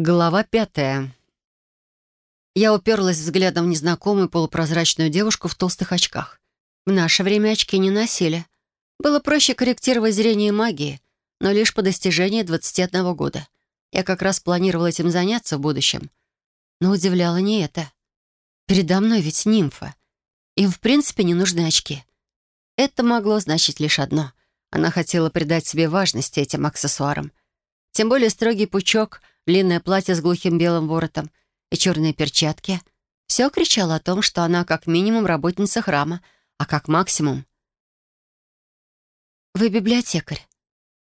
Глава пятая. Я уперлась взглядом в незнакомую полупрозрачную девушку в толстых очках. В наше время очки не носили. Было проще корректировать зрение магии, но лишь по достижении 21 года. Я как раз планировала этим заняться в будущем. Но удивляло не это. Передо мной ведь нимфа. Им в принципе не нужны очки. Это могло значить лишь одно. Она хотела придать себе важности этим аксессуарам. Тем более строгий пучок, длинное платье с глухим белым воротом и черные перчатки. Все кричало о том, что она как минимум работница храма — а как максимум... «Вы библиотекарь?»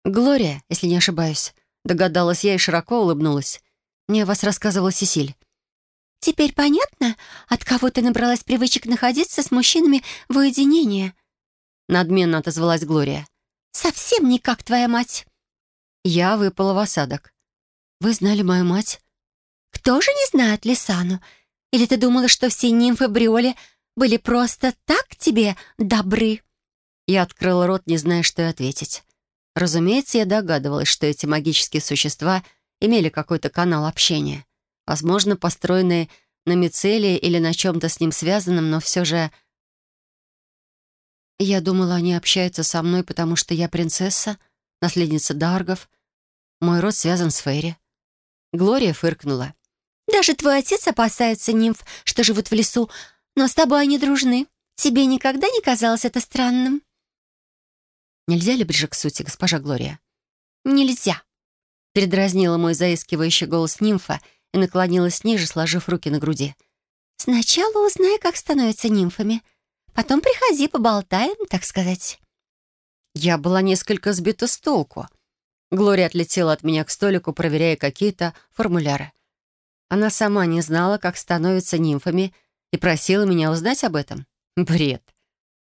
«Глория, если не ошибаюсь», — догадалась я и широко улыбнулась. Мне о вас рассказывала Сесиль. «Теперь понятно, от кого ты набралась привычек находиться с мужчинами в уединении?» Надменно отозвалась Глория. «Совсем не как твоя мать». Я выпала в осадок. «Вы знали мою мать?» «Кто же не знает Лисану? Или ты думала, что все нимфы Бриоли были просто так тебе добры?» Я открыла рот, не зная, что и ответить. Разумеется, я догадывалась, что эти магические существа имели какой-то канал общения. Возможно, построенный на мицелии или на чем-то с ним связанном, но все же... Я думала, они общаются со мной, потому что я принцесса, наследница Даргов. Мой род связан с Фейри. Глория фыркнула. «Даже твой отец опасается нимф, что живут в лесу, но с тобой они дружны. Тебе никогда не казалось это странным?» «Нельзя ли ближе к сути, госпожа Глория?» «Нельзя», — передразнила мой заискивающий голос нимфа и наклонилась ниже, сложив руки на груди. «Сначала узнай, как становятся нимфами. Потом приходи, поболтаем, так сказать». Я была несколько сбита с толку. Глория отлетела от меня к столику, проверяя какие-то формуляры. Она сама не знала, как становятся нимфами, и просила меня узнать об этом? Бред.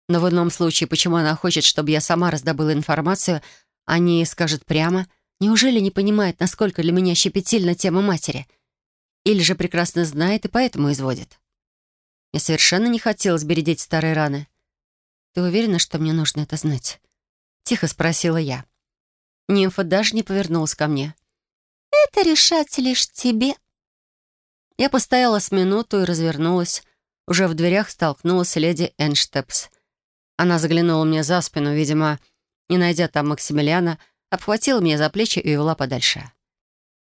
Но в ином случае, почему она хочет, чтобы я сама раздобыла информацию, а не скажет прямо? Неужели не понимает, насколько для меня щепетильна тема матери? Или же прекрасно знает и поэтому изводит? Мне совершенно не хотелось бередить старые раны. «Ты уверена, что мне нужно это знать?» Тихо спросила я. Нимфа даже не повернулась ко мне. «Это решать лишь тебе». Я постояла с минуту и развернулась, уже в дверях столкнулась леди Энштепс. Она заглянула мне за спину, видимо, не найдя там Максимилиана, обхватила меня за плечи и увела подальше.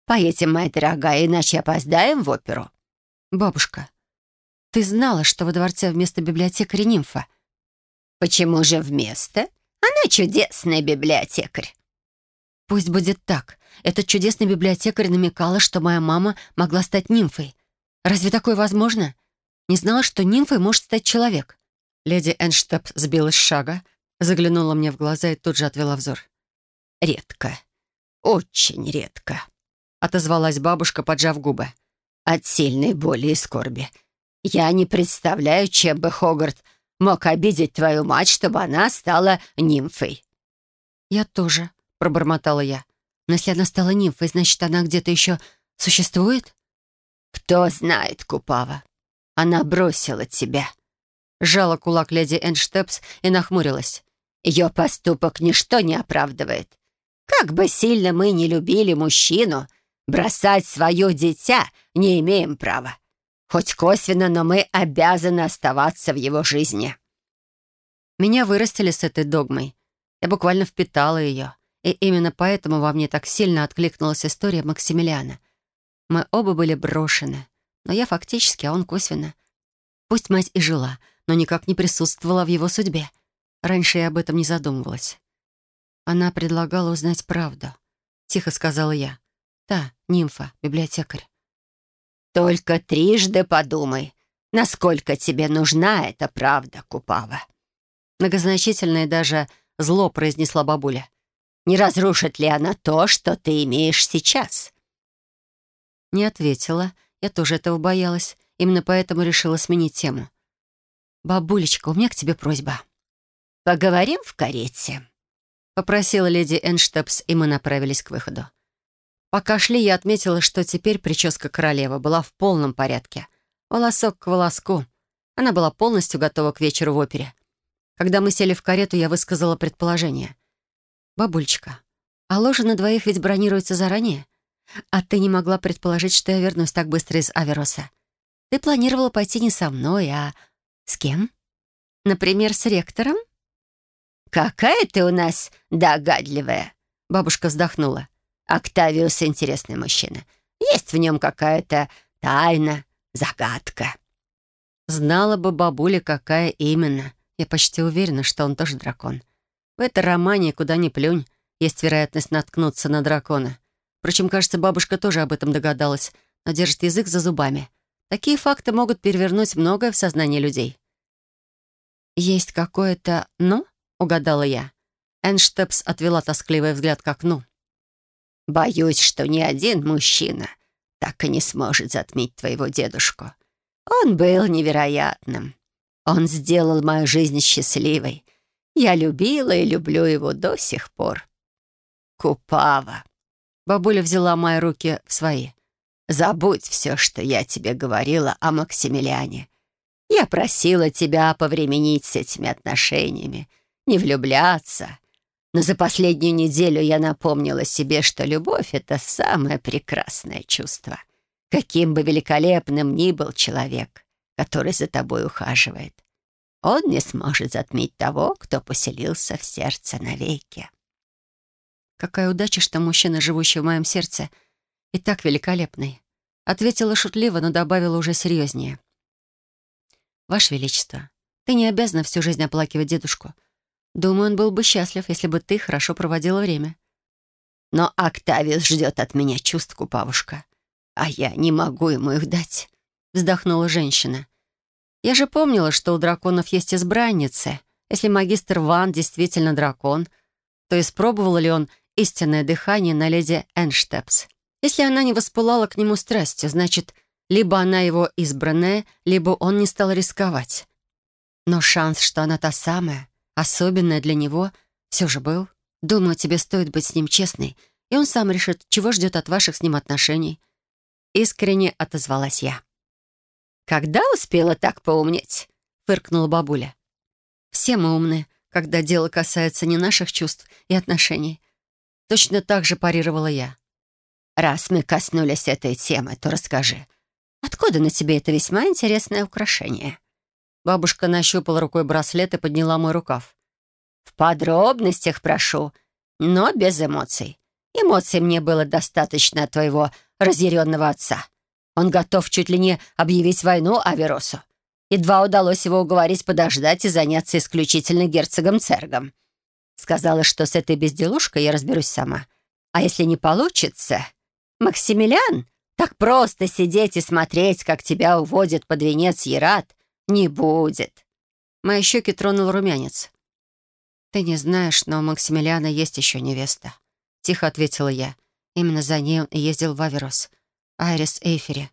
«Поедем, моя дорогая, иначе опоздаем в оперу». «Бабушка, ты знала, что во дворце вместо библиотекаря нимфа?» «Почему же вместо? Она чудесная библиотекарь». «Пусть будет так. Этот чудесный библиотекарь намекала, что моя мама могла стать нимфой. Разве такое возможно? Не знала, что нимфой может стать человек. Леди Энштеп сбилась с шага, заглянула мне в глаза и тут же отвела взор. «Редко, очень редко», — отозвалась бабушка, поджав губы. «От сильной боли и скорби. Я не представляю, чем бы Хогарт мог обидеть твою мать, чтобы она стала нимфой». «Я тоже», — пробормотала я. «Но если она стала нимфой, значит, она где-то еще существует?» «Кто знает, Купава. Она бросила тебя». Жала кулак леди Энштепс и нахмурилась. «Ее поступок ничто не оправдывает. Как бы сильно мы не любили мужчину, бросать свое дитя не имеем права. Хоть косвенно, но мы обязаны оставаться в его жизни». Меня вырастили с этой догмой. Я буквально впитала ее. И именно поэтому во мне так сильно откликнулась история Максимилиана. Мы оба были брошены но я фактически, а он косвенно. Пусть мать и жила, но никак не присутствовала в его судьбе. Раньше я об этом не задумывалась. Она предлагала узнать правду. Тихо сказала я. Та, нимфа, библиотекарь. «Только трижды подумай, насколько тебе нужна эта правда, Купава». Многозначительно и даже зло произнесла бабуля. «Не разрушит ли она то, что ты имеешь сейчас?» Не ответила, я тоже этого боялась. Именно поэтому решила сменить тему. «Бабулечка, у меня к тебе просьба». «Поговорим в карете», — попросила леди Энштепс, и мы направились к выходу. Пока шли, я отметила, что теперь прическа королевы была в полном порядке. Волосок к волоску. Она была полностью готова к вечеру в опере. Когда мы сели в карету, я высказала предположение. «Бабулечка, а ложа на двоих ведь бронируется заранее. А ты не могла предположить, что я вернусь так быстро из Авероса. Ты планировала пойти не со мной, а с кем? Например, с ректором? «Какая ты у нас догадливая!» Бабушка вздохнула. «Октавиус — интересный мужчина. Есть в нем какая-то тайна, загадка». Знала бы бабуля, какая именно. Я почти уверена, что он тоже дракон. В романе, куда ни плюнь, есть вероятность наткнуться на дракона. Впрочем, кажется, бабушка тоже об этом догадалась, но держит язык за зубами. Такие факты могут перевернуть многое в сознании людей. «Есть какое-то «но»?» — угадала я. Энштепс отвела тоскливый взгляд к окну. «Боюсь, что ни один мужчина так и не сможет затмить твоего дедушку. Он был невероятным. Он сделал мою жизнь счастливой. Я любила и люблю его до сих пор. Купава». Бабуля взяла мои руки в свои. «Забудь все, что я тебе говорила о Максимилиане. Я просила тебя повременить с этими отношениями, не влюбляться. Но за последнюю неделю я напомнила себе, что любовь — это самое прекрасное чувство. Каким бы великолепным ни был человек, который за тобой ухаживает, он не сможет затмить того, кто поселился в сердце навеки. Какая удача, что мужчина, живущий в моем сердце, и так великолепный. Ответила шутливо, но добавила уже серьезнее. «Ваше Величество, ты не обязана всю жизнь оплакивать дедушку. Думаю, он был бы счастлив, если бы ты хорошо проводила время». «Но Октавиус ждет от меня чувств, бабушка, а я не могу ему их дать», — вздохнула женщина. «Я же помнила, что у драконов есть избранницы. Если магистр Ван действительно дракон, то испробовал ли он истинное дыхание на леди Энштепс. Если она не воспылала к нему страстью, значит, либо она его избранная, либо он не стал рисковать. Но шанс, что она та самая, особенная для него, все же был. Думаю, тебе стоит быть с ним честной, и он сам решит, чего ждет от ваших с ним отношений. Искренне отозвалась я. «Когда успела так поумнеть?» — фыркнула бабуля. «Все мы умны, когда дело касается не наших чувств и отношений, Точно так же парировала я. «Раз мы коснулись этой темы, то расскажи, откуда на тебе это весьма интересное украшение?» Бабушка нащупала рукой браслет и подняла мой рукав. «В подробностях прошу, но без эмоций. Эмоций мне было достаточно от твоего разъяренного отца. Он готов чуть ли не объявить войну Аверосу. Едва удалось его уговорить подождать и заняться исключительно герцогом Цергом. Сказала, что с этой безделушкой я разберусь сама. А если не получится... Максимилиан, так просто сидеть и смотреть, как тебя уводят под венец Ерат, не будет. Мои щеки тронул румянец. «Ты не знаешь, но у Максимилиана есть еще невеста», — тихо ответила я. Именно за ней он и ездил в Аверос. Айрис Эйфери.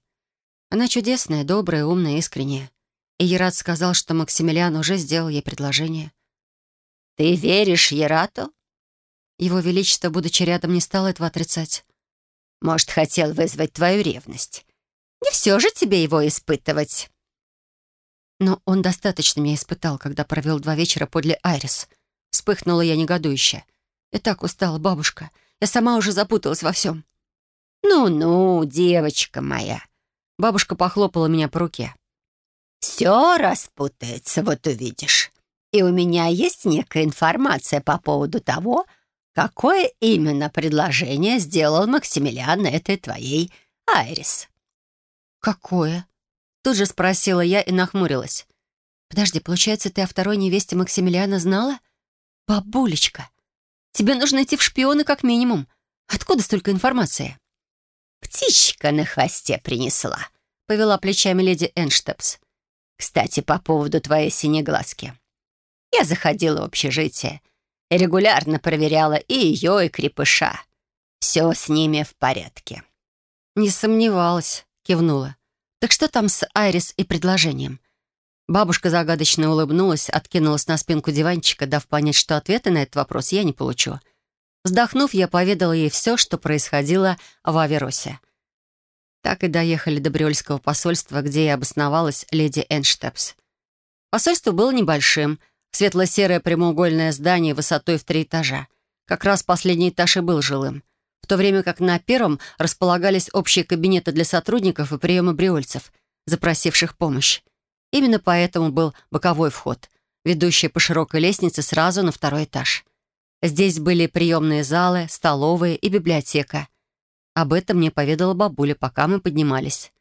Она чудесная, добрая, умная, искренняя. И Ерат сказал, что Максимилиан уже сделал ей предложение. «Ты веришь Ерату?» Его Величество, будучи рядом, не стал этого отрицать. «Может, хотел вызвать твою ревность. Не все же тебе его испытывать». Но он достаточно меня испытал, когда провел два вечера подле Айрис. Вспыхнула я негодующе. Я так устала, бабушка. Я сама уже запуталась во всем. «Ну-ну, девочка моя». Бабушка похлопала меня по руке. «Все распутается, вот увидишь. И у меня есть некая информация по поводу того, какое именно предложение сделал Максимилиан этой твоей Айрис». «Какое?» Тут же спросила я и нахмурилась. «Подожди, получается, ты о второй невесте Максимилиана знала? Бабулечка, тебе нужно идти в шпионы как минимум. Откуда столько информации?» «Птичка на хвосте принесла», — повела плечами леди Энштепс. «Кстати, по поводу твоей синеглазки. Я заходила в общежитие и регулярно проверяла и ее, и крепыша. Все с ними в порядке. «Не сомневалась», — кивнула. «Так что там с Айрис и предложением?» Бабушка загадочно улыбнулась, откинулась на спинку диванчика, дав понять, что ответа на этот вопрос я не получу. Вздохнув, я поведала ей все, что происходило в Аверосе. Так и доехали до Бриольского посольства, где и обосновалась леди Энштепс. Посольство было небольшим, Светло-серое прямоугольное здание высотой в три этажа. Как раз последний этаж и был жилым. В то время как на первом располагались общие кабинеты для сотрудников и приемы бриольцев, запросивших помощь. Именно поэтому был боковой вход, ведущий по широкой лестнице сразу на второй этаж. Здесь были приемные залы, столовые и библиотека. Об этом мне поведала бабуля, пока мы поднимались.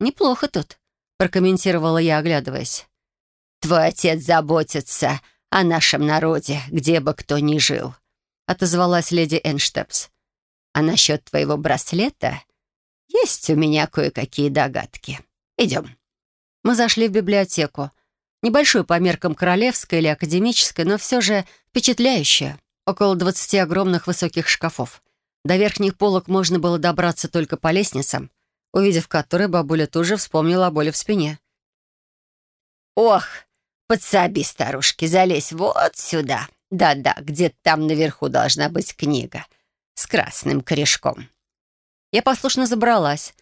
«Неплохо тут», — прокомментировала я, оглядываясь. «Твой отец заботится о нашем народе, где бы кто ни жил», — отозвалась леди Энштепс. «А насчет твоего браслета есть у меня кое-какие догадки. Идем». Мы зашли в библиотеку. Небольшую по меркам королевской или академической, но все же впечатляющую. Около двадцати огромных высоких шкафов. До верхних полок можно было добраться только по лестницам, увидев которые бабуля тоже вспомнила о боли в спине. «Ох, подсоби, старушки, залезь вот сюда. Да-да, где-то там наверху должна быть книга с красным корешком». Я послушно забралась.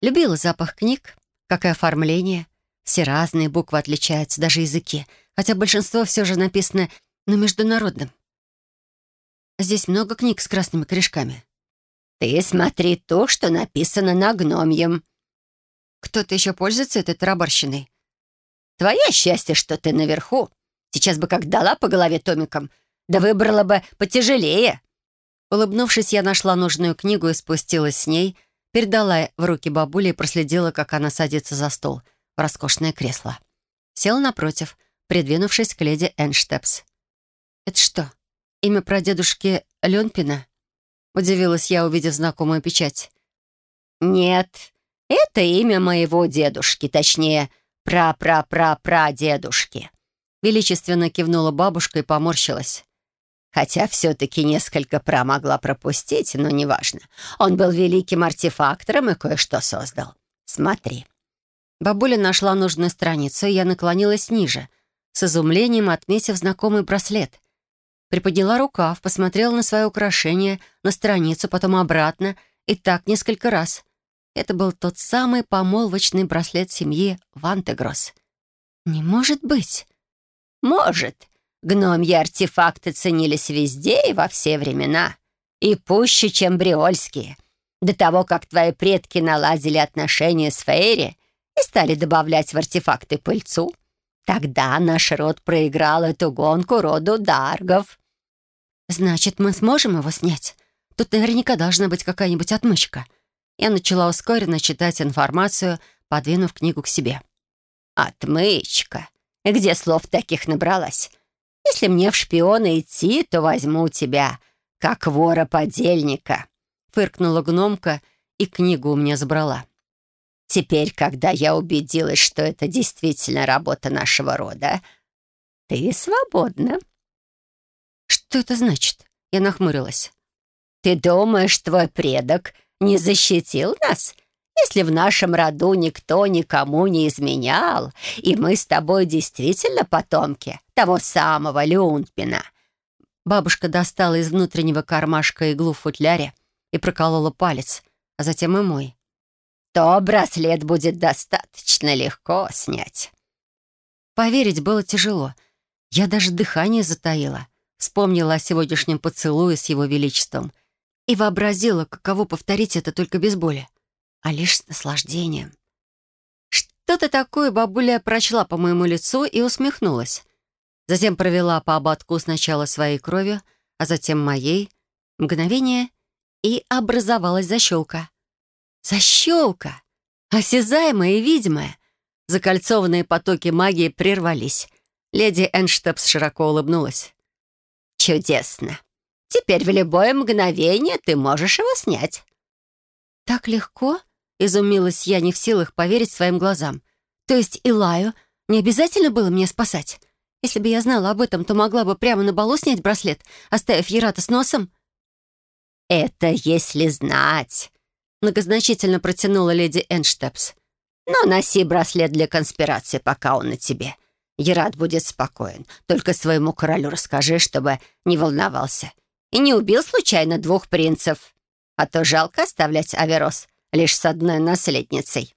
Любила запах книг, как и оформление. Все разные, буквы отличаются, даже языки, хотя большинство все же написано на международном. Здесь много книг с красными корешками. «Ты смотри то, что написано на гномьем». «Кто-то еще пользуется этой тарабарщиной?» «Твое счастье, что ты наверху. Сейчас бы как дала по голове томиком, да выбрала бы потяжелее». Улыбнувшись, я нашла нужную книгу и спустилась с ней, передала в руки бабуле и проследила, как она садится за стол — в роскошное кресло. Сел напротив, придвинувшись к леди Энштепс. «Это что, имя прадедушки Ленпина?» Удивилась я, увидев знакомую печать. «Нет, это имя моего дедушки, точнее, пра-пра-пра-прадедушки», величественно кивнула бабушка и поморщилась. Хотя все-таки несколько пра могла пропустить, но неважно. Он был великим артефактором и кое-что создал. Смотри. Бабуля нашла нужную страницу, и я наклонилась ниже, с изумлением отметив знакомый браслет. Приподняла рукав, посмотрела на свое украшение, на страницу, потом обратно, и так несколько раз. Это был тот самый помолвочный браслет семьи Вантегрос. «Не может быть!» «Может. Гномьи артефакты ценились везде и во все времена. И пуще, чем бриольские. До того, как твои предки наладили отношения с Фейри, и стали добавлять в артефакты пыльцу. Тогда наш род проиграл эту гонку роду Даргов. «Значит, мы сможем его снять? Тут наверняка должна быть какая-нибудь отмычка». Я начала ускоренно читать информацию, подвинув книгу к себе. «Отмычка? Где слов таких набралась? Если мне в шпиона идти, то возьму тебя, как вора-подельника», — фыркнула гномка и книгу у меня забрала. Теперь, когда я убедилась, что это действительно работа нашего рода, ты свободна». «Что это значит?» Я нахмурилась. «Ты думаешь, твой предок не защитил нас?» Если в нашем роду никто никому не изменял, и мы с тобой действительно потомки того самого Люнпина». Бабушка достала из внутреннего кармашка иглу в футляре и проколола палец, а затем и мой то браслет будет достаточно легко снять». Поверить было тяжело. Я даже дыхание затаила. Вспомнила о сегодняшнем поцелуе с его величеством и вообразила, каково повторить это только без боли, а лишь с наслаждением. Что-то такое бабуля прочла по моему лицу и усмехнулась. Затем провела по ободку сначала своей кровью, а затем моей. Мгновение, и образовалась защелка. Защелка! Осязаемая и видимая. Закольцованные потоки магии прервались. Леди Энштепс широко улыбнулась. «Чудесно! Теперь в любое мгновение ты можешь его снять». «Так легко?» — изумилась я, не в силах поверить своим глазам. «То есть Илаю не обязательно было мне спасать? Если бы я знала об этом, то могла бы прямо на балу снять браслет, оставив Ерата с носом?» «Это если знать», Многозначительно протянула леди Энштепс. «Но носи браслет для конспирации, пока он на тебе. Ерат будет спокоен. Только своему королю расскажи, чтобы не волновался. И не убил случайно двух принцев. А то жалко оставлять Аверос лишь с одной наследницей».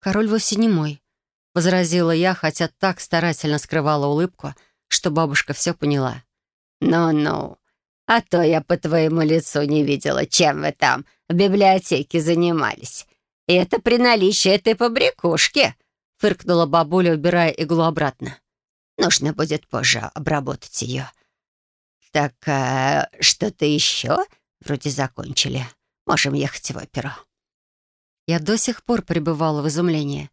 «Король вовсе не мой», — возразила я, хотя так старательно скрывала улыбку, что бабушка все поняла. «Ну-ну, А то я по твоему лицу не видела, чем вы там в библиотеке занимались. И это при наличии этой побрякушки», — фыркнула бабуля, убирая иглу обратно. «Нужно будет позже обработать ее». «Так а, что-то еще? Вроде закончили. Можем ехать в оперу». Я до сих пор пребывала в изумлении.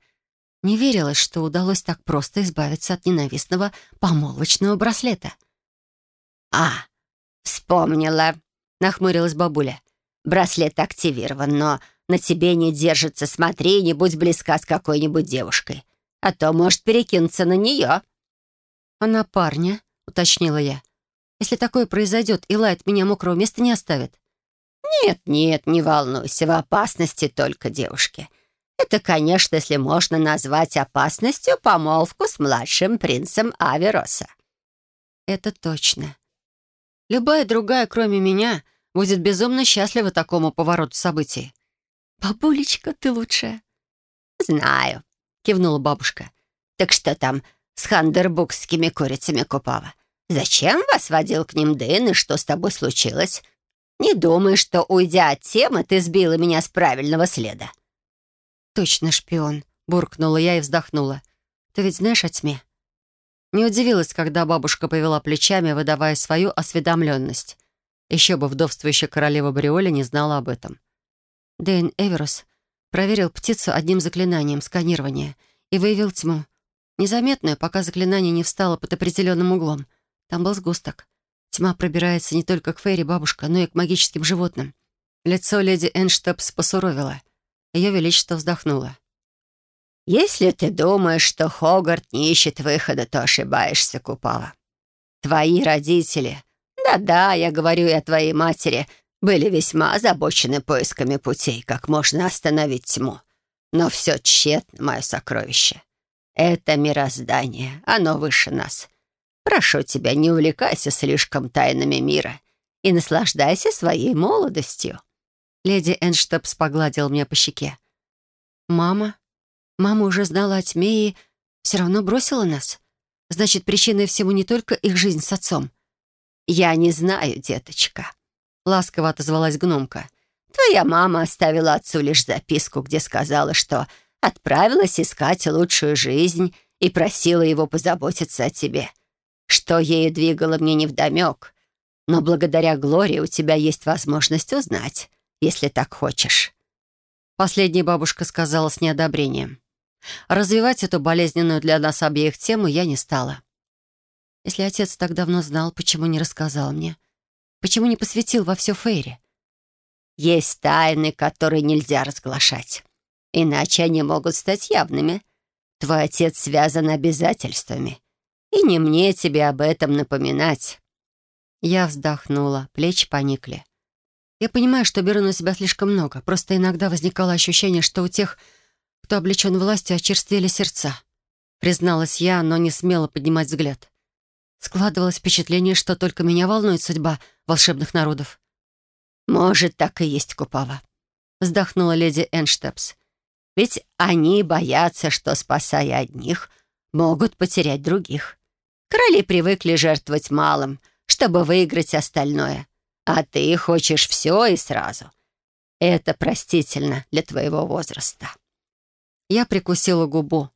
Не верилось, что удалось так просто избавиться от ненавистного помолвочного браслета. «А, вспомнила», — нахмурилась бабуля. «Браслет активирован, но на тебе не держится. Смотри, не будь близка с какой-нибудь девушкой, а то может перекинуться на нее». «А на парня?» — уточнила я. «Если такое произойдет, и Лайт меня мокрого места не оставит». «Нет, нет, не волнуйся, в опасности только девушки. Это, конечно, если можно назвать опасностью помолвку с младшим принцем Авероса». «Это точно. Любая другая, кроме меня, будет безумно счастлива такому повороту событий. «Бабулечка, ты лучшая». «Знаю», — кивнула бабушка. «Так что там с хандербукскими курицами Купава? Зачем вас водил к ним Дэн, и что с тобой случилось? Не думай, что, уйдя от темы, ты сбила меня с правильного следа». «Точно шпион», — буркнула я и вздохнула. «Ты ведь знаешь о тьме?» Не удивилась, когда бабушка повела плечами, выдавая свою осведомленность. Еще бы вдовствующая королева Бриоли не знала об этом. Дэйн Эверус проверил птицу одним заклинанием сканирования и выявил тьму. Незаметную, пока заклинание не встало под определенным углом. Там был сгусток. Тьма пробирается не только к Фейри бабушка, но и к магическим животным. Лицо леди Энштепс посуровило. Ее величество вздохнуло. «Если ты думаешь, что Хогарт не ищет выхода, то ошибаешься, Купала. Твои родители, да-да, я говорю и о твоей матери, были весьма озабочены поисками путей, как можно остановить тьму. Но все тщетно, мое сокровище. Это мироздание, оно выше нас. Прошу тебя, не увлекайся слишком тайнами мира и наслаждайся своей молодостью». Леди Энштепс погладил меня по щеке. «Мама? Мама уже знала о тьме и все равно бросила нас. Значит, причиной всему не только их жизнь с отцом». «Я не знаю, деточка», — ласково отозвалась гномка. «Твоя мама оставила отцу лишь записку, где сказала, что отправилась искать лучшую жизнь и просила его позаботиться о тебе. Что ею двигало мне невдомек. Но благодаря Глории у тебя есть возможность узнать, если так хочешь». Последняя бабушка сказала с неодобрением. Развивать эту болезненную для нас обеих тему я не стала. Если отец так давно знал, почему не рассказал мне? Почему не посвятил во все Фейри? Есть тайны, которые нельзя разглашать. Иначе они могут стать явными. Твой отец связан обязательствами. И не мне тебе об этом напоминать. Я вздохнула, плечи поникли. Я понимаю, что беру на себя слишком много. Просто иногда возникало ощущение, что у тех, кто облечен властью, очерствели сердца. Призналась я, но не смела поднимать взгляд. Складывалось впечатление, что только меня волнует судьба волшебных народов. «Может, так и есть, Купава», — вздохнула леди Энштепс. «Ведь они боятся, что, спасая одних, могут потерять других. Короли привыкли жертвовать малым, чтобы выиграть остальное. А ты хочешь все и сразу. Это простительно для твоего возраста». Я прикусила губу.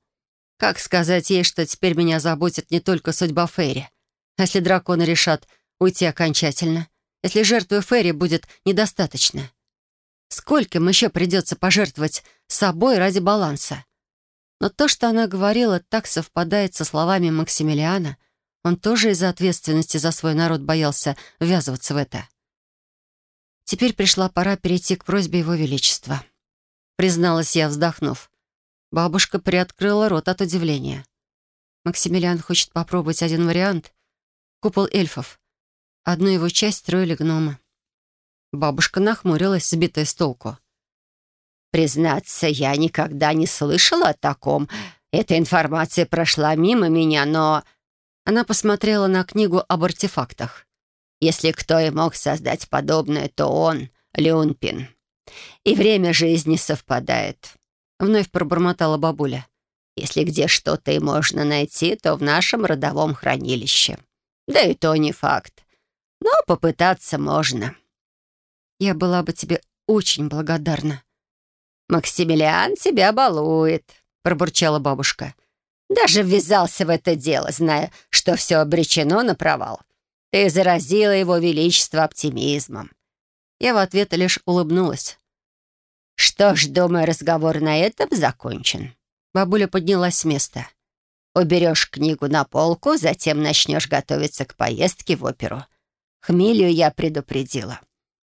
Как сказать ей, что теперь меня заботит не только судьба Фейри, а если драконы решат уйти окончательно? Если жертвы Ферри будет недостаточно? Скольким еще придется пожертвовать собой ради баланса? Но то, что она говорила, так совпадает со словами Максимилиана. Он тоже из-за ответственности за свой народ боялся ввязываться в это. Теперь пришла пора перейти к просьбе Его Величества. Призналась я, вздохнув. Бабушка приоткрыла рот от удивления. Максимилиан хочет попробовать один вариант, купол эльфов. Одну его часть строили гномы. Бабушка нахмурилась, сбитая с толку. «Признаться, я никогда не слышала о таком. Эта информация прошла мимо меня, но...» Она посмотрела на книгу об артефактах. «Если кто и мог создать подобное, то он, Леунпин. И время жизни совпадает», — вновь пробормотала бабуля. «Если где что-то и можно найти, то в нашем родовом хранилище». Да и то не факт. но попытаться можно». «Я была бы тебе очень благодарна». «Максимилиан тебя балует», — пробурчала бабушка. «Даже ввязался в это дело, зная, что все обречено на провал. Ты заразила его величество оптимизмом». Я в ответ лишь улыбнулась. «Что ж, думаю, разговор на этом закончен». Бабуля поднялась с места. «Уберешь книгу на полку, затем начнешь готовиться к поездке в оперу. Хмелью я предупредила.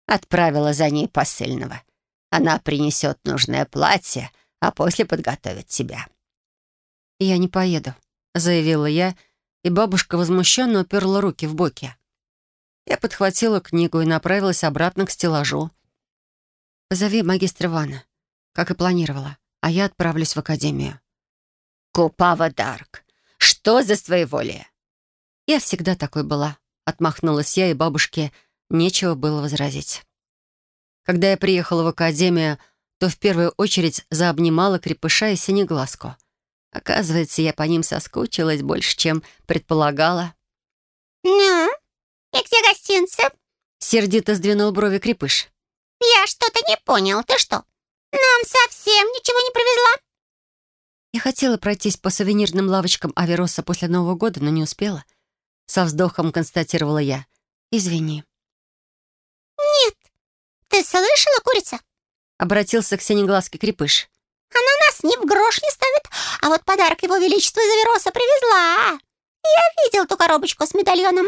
Отправила за ней посыльного. Она принесет нужное платье, а после подготовит тебя». «Я не поеду», — заявила я, и бабушка возмущенно уперла руки в боки. Я подхватила книгу и направилась обратно к стеллажу. «Позови магистра Ивана, как и планировала, а я отправлюсь в академию». «Купава Дарк, что за своеволие?» «Я всегда такой была», — отмахнулась я, и бабушке нечего было возразить. Когда я приехала в академию, то в первую очередь заобнимала крепыша и синеглазку. Оказывается, я по ним соскучилась больше, чем предполагала. «Ну, и где гостинцы?» Сердито сдвинул брови крепыш. «Я что-то не понял. Ты что, нам совсем ничего не привезла?» Хотела пройтись по сувенирным лавочкам Авероса после Нового года, но не успела. Со вздохом констатировала я. «Извини». «Нет. Ты слышала, курица?» Обратился к синеглазке крепыш. «Она нас ни в грош не ставит, а вот подарок его величеству из Авероса привезла. Я видел ту коробочку с медальоном».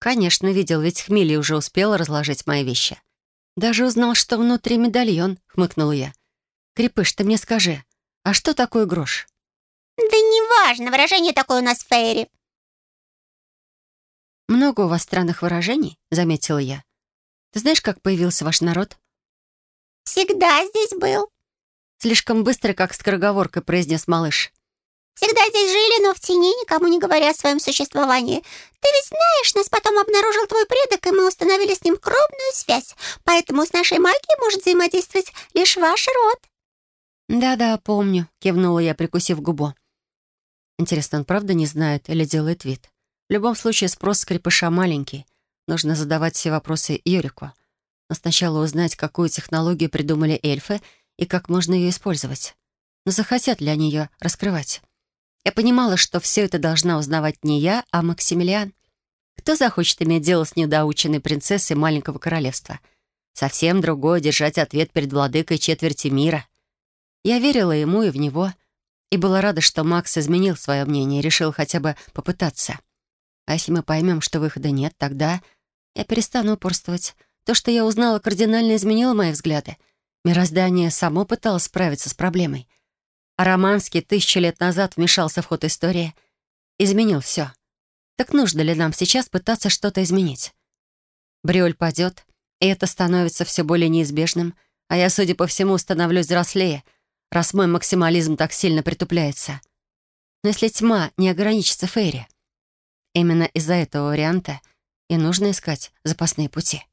«Конечно, видел, ведь Хмели уже успела разложить мои вещи. «Даже узнал, что внутри медальон», — хмыкнула я. «Крепыш, ты мне скажи, а что такое грош?» «Да неважно, выражение такое у нас в Фейре». «Много у вас странных выражений», — заметила я. «Ты знаешь, как появился ваш народ?» «Всегда здесь был», — слишком быстро, как скороговоркой произнес малыш. Всегда здесь жили, но в тени, никому не говоря о своем существовании. Ты ведь знаешь, нас потом обнаружил твой предок, и мы установили с ним кровную связь. Поэтому с нашей магией может взаимодействовать лишь ваш род». «Да-да, помню», — кивнула я, прикусив губу. Интересно, он правда не знает или делает вид? В любом случае, спрос скрипыша маленький. Нужно задавать все вопросы Юрику. Но сначала узнать, какую технологию придумали эльфы и как можно ее использовать. Но захотят ли они ее раскрывать? Я понимала, что все это должна узнавать не я, а Максимилиан. Кто захочет иметь дело с недоученной принцессой маленького королевства? Совсем другое — держать ответ перед владыкой четверти мира. Я верила ему и в него, и была рада, что Макс изменил свое мнение и решил хотя бы попытаться. А если мы поймем, что выхода нет, тогда я перестану упорствовать. То, что я узнала, кардинально изменило мои взгляды. Мироздание само пыталось справиться с проблемой — а Романский тысячу лет назад вмешался в ход истории. Изменил все. Так нужно ли нам сейчас пытаться что-то изменить? Бриоль падет, и это становится все более неизбежным, а я, судя по всему, становлюсь взрослее, раз мой максимализм так сильно притупляется. Но если тьма не ограничится Фейри, именно из-за этого варианта и нужно искать запасные пути.